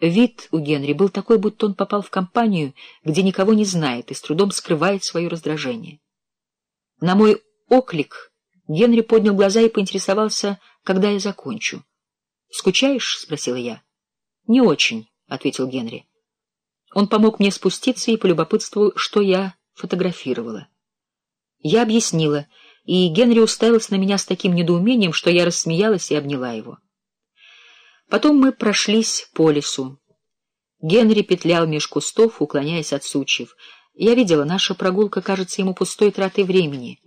Вид у Генри был такой, будто он попал в компанию, где никого не знает и с трудом скрывает свое раздражение. На мой оклик Генри поднял глаза и поинтересовался, когда я закончу. «Скучаешь?» — спросила я. «Не очень», — ответил Генри. Он помог мне спуститься и полюбопытствовал, что я фотографировала. Я объяснила, и Генри уставился на меня с таким недоумением, что я рассмеялась и обняла его. Потом мы прошлись по лесу. Генри петлял меж кустов, уклоняясь от сучьев. Я видела, наша прогулка кажется ему пустой тратой времени.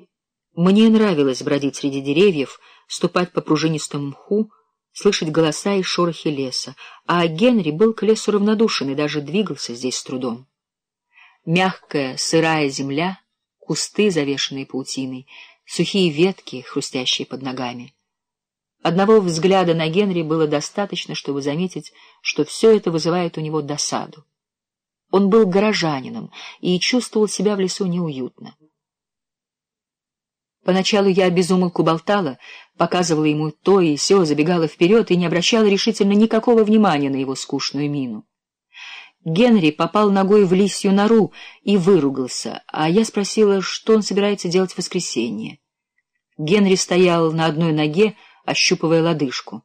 Мне нравилось бродить среди деревьев, ступать по пружинистому мху, слышать голоса и шорохи леса, а Генри был к лесу равнодушен и даже двигался здесь с трудом. Мягкая, сырая земля, кусты, завешенные паутиной, сухие ветки, хрустящие под ногами. Одного взгляда на Генри было достаточно, чтобы заметить, что все это вызывает у него досаду. Он был горожанином и чувствовал себя в лесу неуютно. Поначалу я безумолку болтала, показывала ему то и сё, забегала вперед и не обращала решительно никакого внимания на его скучную мину. Генри попал ногой в лисью нору и выругался, а я спросила, что он собирается делать в воскресенье. Генри стоял на одной ноге, ощупывая лодыжку.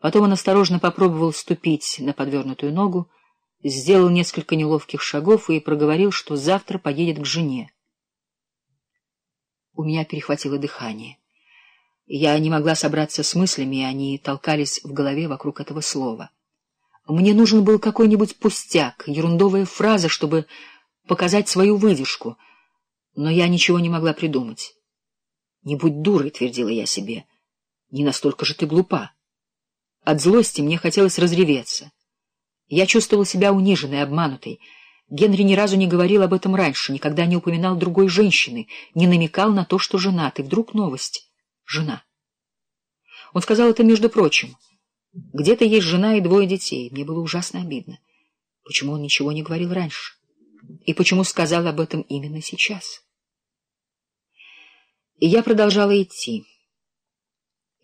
Потом он осторожно попробовал ступить на подвернутую ногу, сделал несколько неловких шагов и проговорил, что завтра поедет к жене. У меня перехватило дыхание. Я не могла собраться с мыслями, и они толкались в голове вокруг этого слова. Мне нужен был какой-нибудь пустяк, ерундовая фраза, чтобы показать свою выдержку, но я ничего не могла придумать. «Не будь дурой», — твердила я себе, — «не настолько же ты глупа». От злости мне хотелось разреветься. Я чувствовала себя униженной, обманутой, Генри ни разу не говорил об этом раньше, никогда не упоминал другой женщины, не намекал на то, что женат, и вдруг новость — жена. Он сказал это между прочим. Где-то есть жена и двое детей. Мне было ужасно обидно. Почему он ничего не говорил раньше? И почему сказал об этом именно сейчас? И я продолжала идти.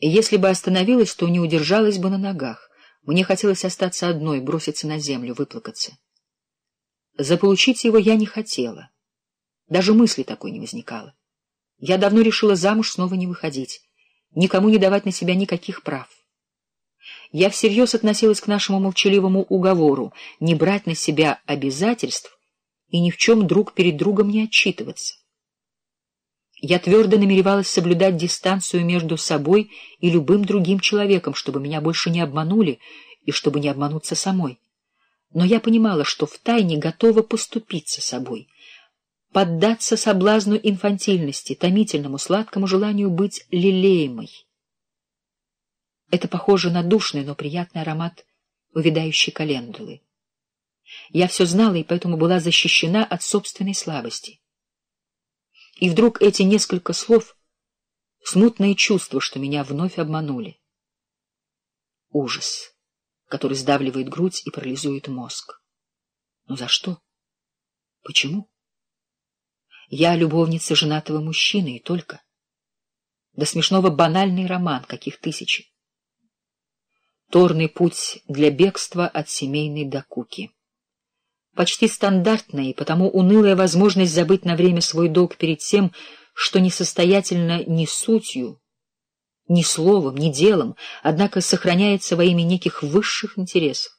Если бы остановилась, то не удержалась бы на ногах. Мне хотелось остаться одной, броситься на землю, выплакаться. Заполучить его я не хотела. Даже мысли такой не возникало. Я давно решила замуж снова не выходить, никому не давать на себя никаких прав. Я всерьез относилась к нашему молчаливому уговору не брать на себя обязательств и ни в чем друг перед другом не отчитываться. Я твердо намеревалась соблюдать дистанцию между собой и любым другим человеком, чтобы меня больше не обманули и чтобы не обмануться самой. Но я понимала, что втайне готова поступиться собой, поддаться соблазну инфантильности, томительному сладкому желанию быть лелеемой. Это похоже на душный, но приятный аромат увядающей календулы. Я все знала и поэтому была защищена от собственной слабости. И вдруг эти несколько слов — смутное чувство, что меня вновь обманули. Ужас который сдавливает грудь и парализует мозг. Но за что? Почему? Я любовница женатого мужчины и только. До смешного банальный роман, каких тысячи. Торный путь для бегства от семейной докуки. Почти стандартная и потому унылая возможность забыть на время свой долг перед тем, что несостоятельно ни сутью, ни словом, ни делом, однако сохраняется во имя неких высших интересов.